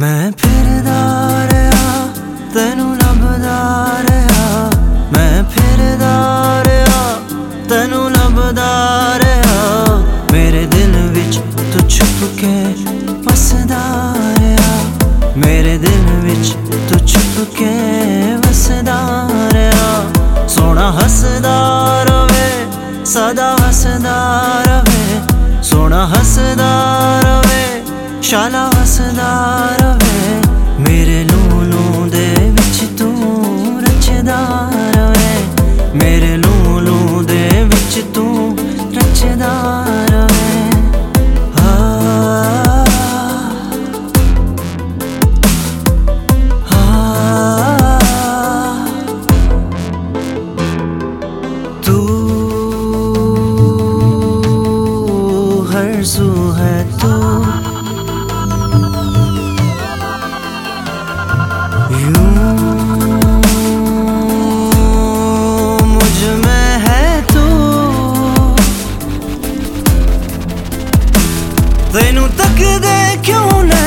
ਮੈਂ ਫਿਰਦਾ ਰਿਹਾ ਤੈਨੂੰ ਲੱਭਦਾ ਰਿਹਾ। ਮੈਂ ਫਿਰਦਾ ਰਿਹਾ ਤੈਨੂੰ ਲੱਭਦਾ ਰਿਹਾ। ਮੇਰੇ ਦਿਲ ਵਿੱਚ ਤੂੰ ਛੁਪ ਕੇ ਵਸਦਾ ਰਿਹਾ। ਮੇਰੇ ਦਿਲ ਵਿੱਚ ਤੂੰ ਛੁਪ ਕੇ ਵਸਦਾ ਰਿਹਾ। ਸੋਹਣਾ ਹੱਸਦਾ ਰਵੇ, ਸਦਾ ਹੱਸਦਾ ਰਵੇ। ਸੋਹਣਾ ਹੱਸਦਾ ਰਵੇ, ਸ਼ਾਲਾ ਹੱਸਦਾ तू हर सू है तू यूं मुझ में है तू ਤੈਨੂੰ ਤੱਕਦੇ ਕਿਉਂ ਲੈਣ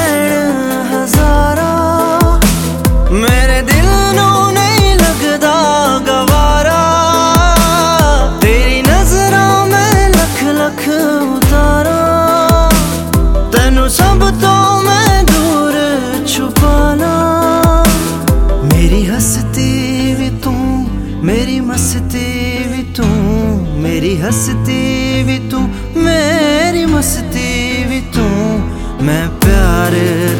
ਮੇਰੀ ਮਸਤੀ ਵੀ ਤੂੰ ਮੇਰੀ ਹਸਤੀ ਵੀ ਤੂੰ ਮੇਰੀ ਮਸਤੀ ਵੀ ਤੂੰ ਮੈਂ ਪਿਆਰ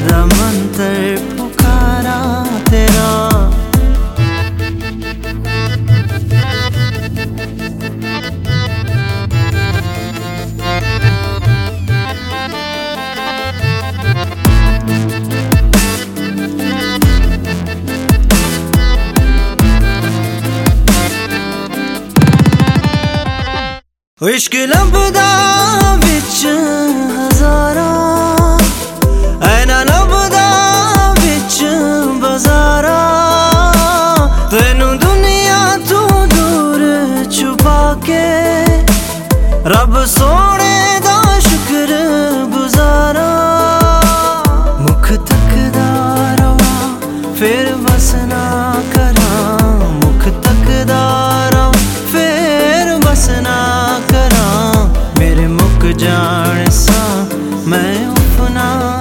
ਦਾ ਮੰਤਰ ਇਸ਼ਕ ਲੱਭਦਾ ਵਿੱਚ ਹਜ਼ਾਰਾਂ, ਐਨਾ ਲੱਭਦਾ ਵਿੱਚ ਬਾਜ਼ਾਰਾਂ। ਤੈਨੂੰ ਦੁਨੀਆ ਤੋਂ ਦੂਰ ਛੁਪਾ ਕੇ ਰੱਬ ਸੋਹਣਾ ਸਾਂ ਮੈਂ ਉਫਨਾ